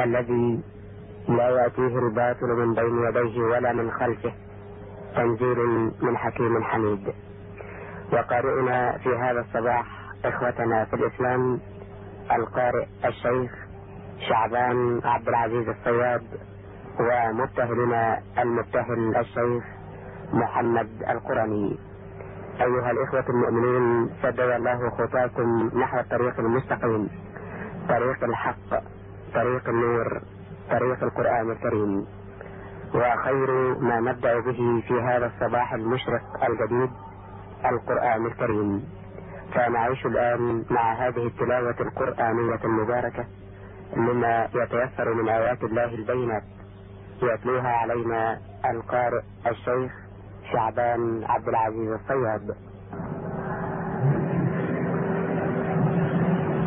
الذي لا يأتيه الباطل من بين يديه ولا من خلفه تنزيل من حكيم حميد. وقارئنا في هذا الصباح إخوتنا في الإسلام القارئ الشيخ شعبان عبد العزيز الصياد ومبتهلنا المبتهل الشيخ محمد القرني. أيها الإخوة المؤمنين سدد الله خطاكم نحو الطريق المستقيم طريق الحق. طريق النور طريق القرآن الكريم. وخير ما نبدأ به في هذا الصباح المشرق الجديد القرآن الكريم. فنعيش الآن مع هذه التلاوة القرآنية المباركة مما يتيسر من آيات الله البينات. يتلوها علينا القارئ الشيخ شعبان عبد العزيز الصياد.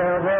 there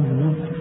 那什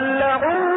ملعونين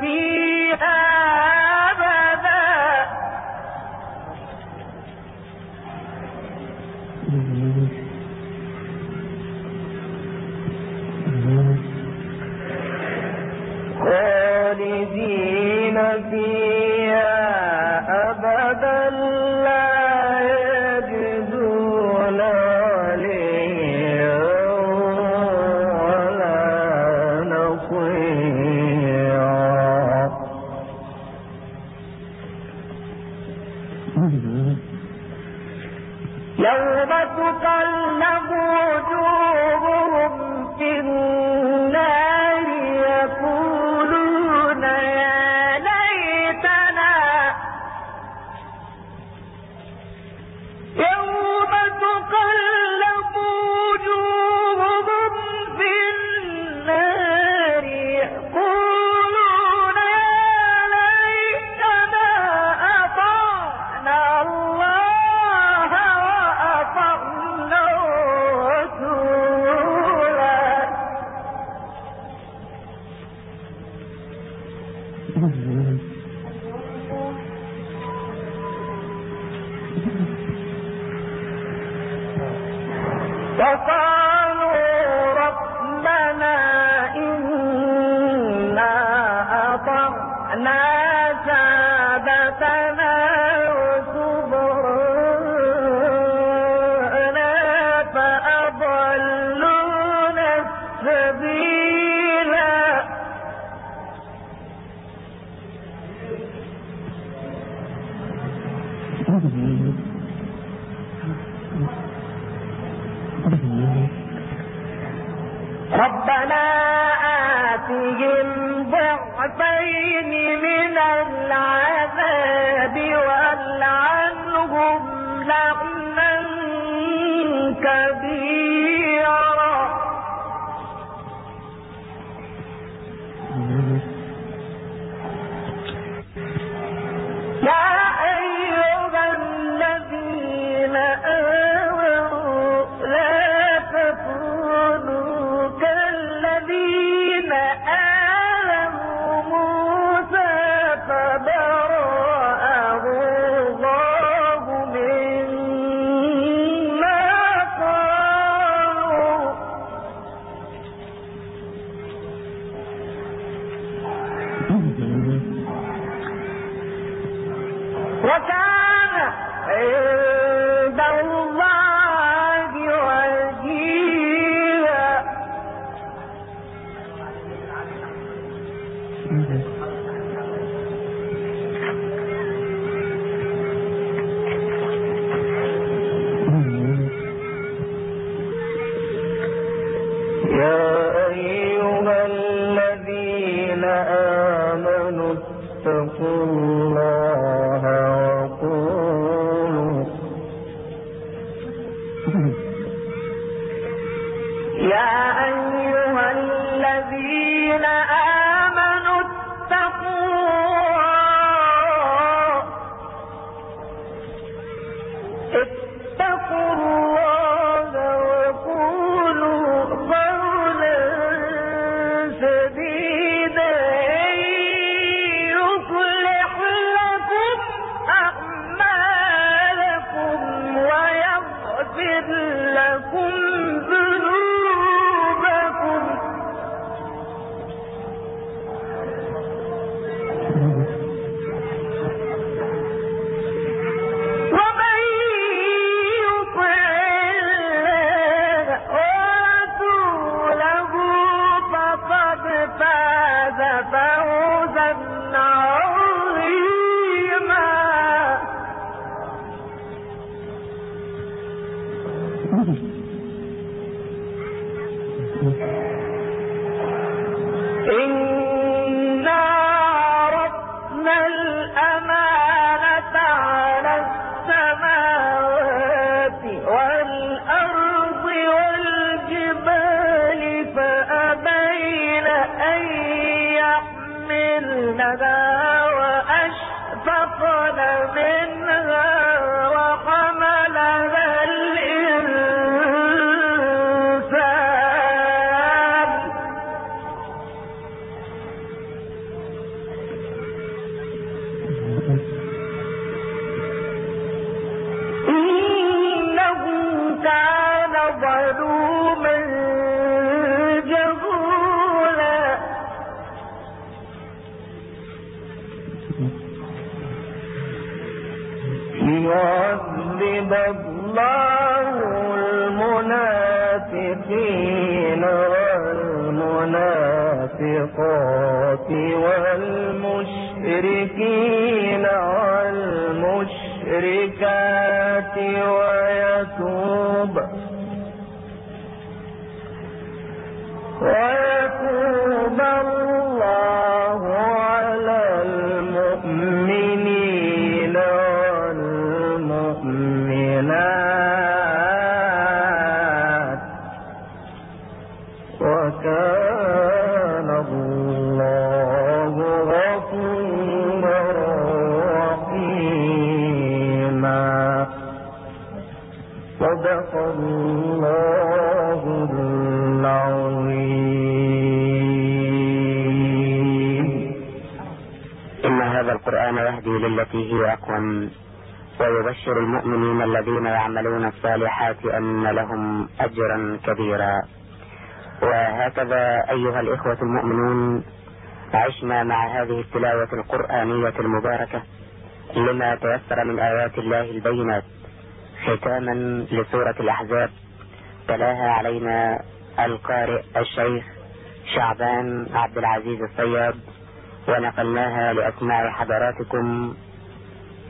be ضعفين من Gracias. للتي هي أقوم ويبشر المؤمنين الذين يعملون الصالحات أن لهم أجرا كبيرا. وهكذا أيها الإخوة المؤمنون عشنا مع هذه التلاوة القرآنية المباركة لما تيسر من آيات الله البينات ختاما لسورة الأحزاب تلاها علينا القارئ الشيخ شعبان عبد العزيز الصياد ونقلناها لأسماع حضراتكم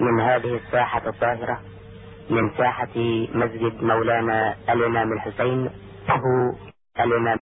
من هذه الساحة الطاهرة من ساحة مسجد مولانا الإمام الحسين أبو الإمام